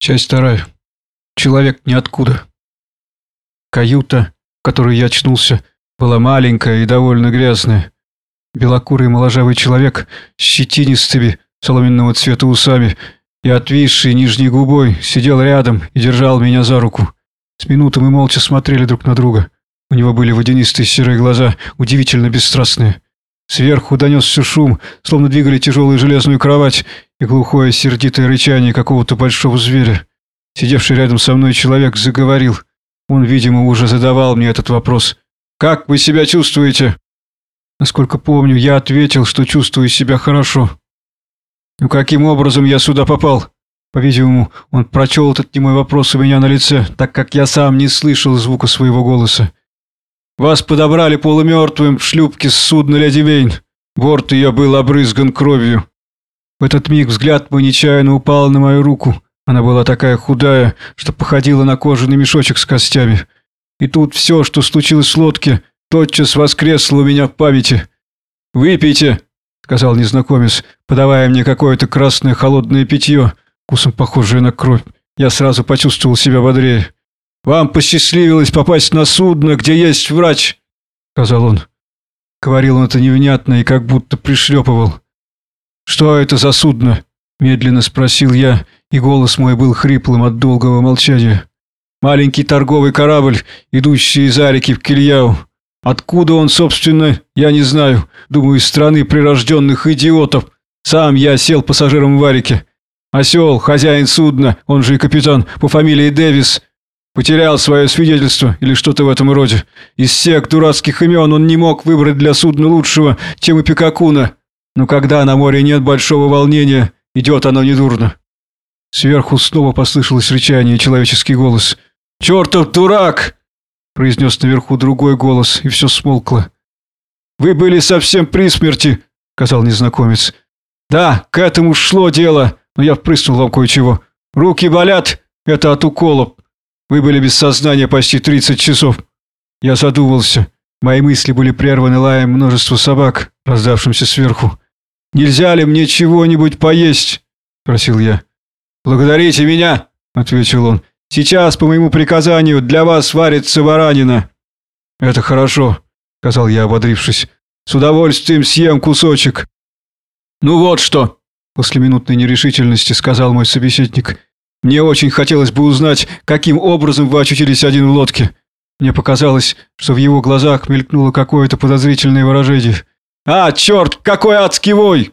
Часть вторая. Человек ниоткуда. Каюта, в которой я очнулся, была маленькая и довольно грязная. Белокурый моложавый человек с щетинистыми соломенного цвета усами и отвисшей нижней губой сидел рядом и держал меня за руку. С минуты мы молча смотрели друг на друга. У него были водянистые серые глаза, удивительно бесстрастные. Сверху донесся шум, словно двигали тяжелую железную кровать и глухое сердитое рычание какого-то большого зверя. Сидевший рядом со мной человек заговорил. Он, видимо, уже задавал мне этот вопрос. «Как вы себя чувствуете?» Насколько помню, я ответил, что чувствую себя хорошо. «Ну каким образом я сюда попал?» По-видимому, он прочел этот немой вопрос у меня на лице, так как я сам не слышал звука своего голоса. Вас подобрали полумертвым в шлюпке с судна «Леди Вейн». Борт ее был обрызган кровью. В этот миг взгляд мой нечаянно упал на мою руку. Она была такая худая, что походила на кожаный мешочек с костями. И тут все, что случилось с лодки, тотчас воскресло у меня в памяти. «Выпейте», — сказал незнакомец, подавая мне какое-то красное холодное питье, вкусом похожее на кровь. Я сразу почувствовал себя бодрее. «Вам посчастливилось попасть на судно, где есть врач», — сказал он. Говорил он это невнятно и как будто пришлепывал. «Что это за судно?» — медленно спросил я, и голос мой был хриплым от долгого молчания. «Маленький торговый корабль, идущий из Арики в Кильяу. Откуда он, собственно, я не знаю. Думаю, из страны прирожденных идиотов. Сам я сел пассажиром в Арике. Осел, хозяин судна, он же и капитан, по фамилии Дэвис, Потерял свое свидетельство или что-то в этом роде. Из всех дурацких имен он не мог выбрать для судна лучшего, чем и Пикакуна. Но когда на море нет большого волнения, идет оно недурно. Сверху снова послышалось рычание и человеческий голос. «Чертов дурак!» – произнес наверху другой голос, и все смолкло. «Вы были совсем при смерти», – сказал незнакомец. «Да, к этому шло дело, но я впрыснул вам кое-чего. Руки болят, это от уколов. Вы были без сознания почти 30 часов. Я задумался. Мои мысли были прерваны лаем множества собак, раздавшимся сверху. «Нельзя ли мне чего-нибудь поесть?» – просил я. «Благодарите меня!» – ответил он. «Сейчас, по моему приказанию, для вас варится баранина». «Это хорошо», – сказал я, ободрившись. «С удовольствием съем кусочек». «Ну вот что!» – после минутной нерешительности сказал мой собеседник – мне очень хотелось бы узнать, каким образом вы очутились один в лодке. Мне показалось, что в его глазах мелькнуло какое-то подозрительное выражение. «А, черт, какой адский вой!»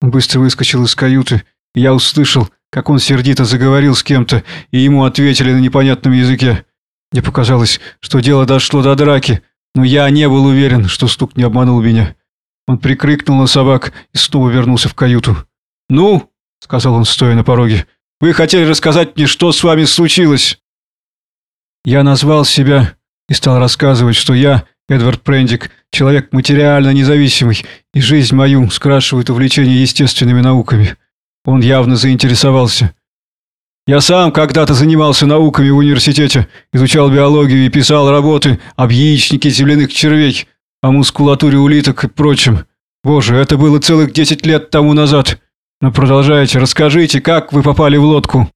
Он быстро выскочил из каюты, я услышал, как он сердито заговорил с кем-то, и ему ответили на непонятном языке. Мне показалось, что дело дошло до драки, но я не был уверен, что стук не обманул меня. Он прикрикнул на собак и снова вернулся в каюту. «Ну?» — сказал он, стоя на пороге. Вы хотели рассказать мне, что с вами случилось?» Я назвал себя и стал рассказывать, что я, Эдвард Прендик, человек материально независимый, и жизнь мою скрашивает увлечение естественными науками. Он явно заинтересовался. Я сам когда-то занимался науками в университете, изучал биологию и писал работы об яичнике земляных червей, о мускулатуре улиток и прочем. Боже, это было целых десять лет тому назад. Но продолжайте, расскажите, как вы попали в лодку?»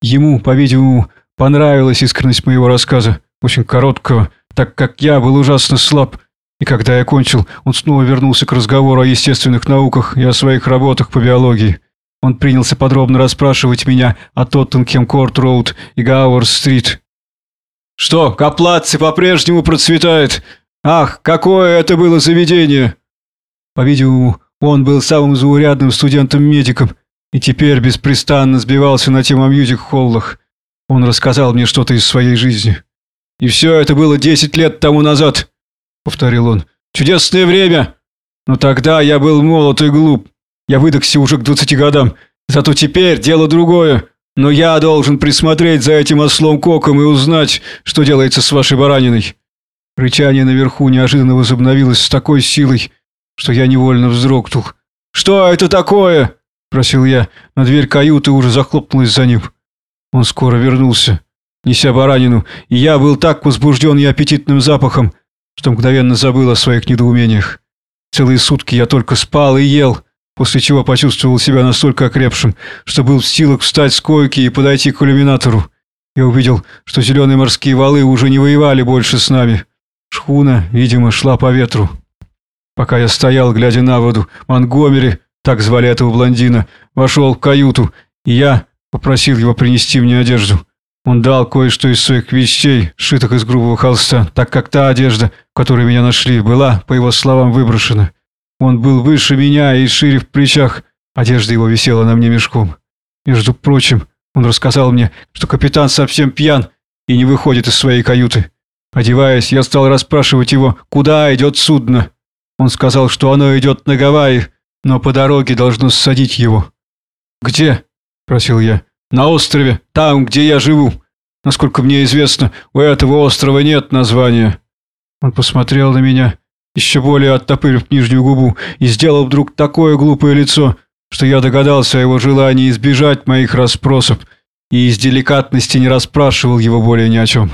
Ему, по-видимому, понравилась искренность моего рассказа, очень короткого, так как я был ужасно слаб, и когда я кончил, он снова вернулся к разговору о естественных науках и о своих работах по биологии. Он принялся подробно расспрашивать меня о Тоттенхем-Корт-Роуд и Гауэр-Стрит. «Что, Каплатцы по-прежнему процветает? Ах, какое это было заведение!» По-видимому, он был самым заурядным студентом-медиком и теперь беспрестанно сбивался на тему о мьюзик-холлах. Он рассказал мне что-то из своей жизни. «И все это было десять лет тому назад», — повторил он. «Чудесное время! Но тогда я был молод и глуп. Я выдохся уже к двадцати годам. Зато теперь дело другое. Но я должен присмотреть за этим ослом-коком и узнать, что делается с вашей бараниной». Рычание наверху неожиданно возобновилось с такой силой, что я невольно вздрогнул. «Что это такое?» – просил я, но дверь каюты уже захлопнулась за ним. Он скоро вернулся, неся баранину, и я был так возбужден и аппетитным запахом, что мгновенно забыл о своих недоумениях. Целые сутки я только спал и ел, после чего почувствовал себя настолько окрепшим, что был в силах встать с койки и подойти к иллюминатору. Я увидел, что зеленые морские валы уже не воевали больше с нами. Шхуна, видимо, шла по ветру. Пока я стоял, глядя на воду, Монгомери, так звали этого блондина, вошел в каюту, и я попросил его принести мне одежду. Он дал кое-что из своих вещей, сшитых из грубого холста, так как та одежда, в которой меня нашли, была, по его словам, выброшена. Он был выше меня и шире в плечах. Одежда его висела на мне мешком. Между прочим, он рассказал мне, что капитан совсем пьян и не выходит из своей каюты. Одеваясь, я стал расспрашивать его, куда идет судно. Он сказал, что оно идет на Гавайи, но по дороге должно ссадить его. «Где?» – спросил я. «На острове, там, где я живу. Насколько мне известно, у этого острова нет названия». Он посмотрел на меня, еще более оттопырив нижнюю губу, и сделал вдруг такое глупое лицо, что я догадался о его желании избежать моих расспросов и из деликатности не расспрашивал его более ни о чем.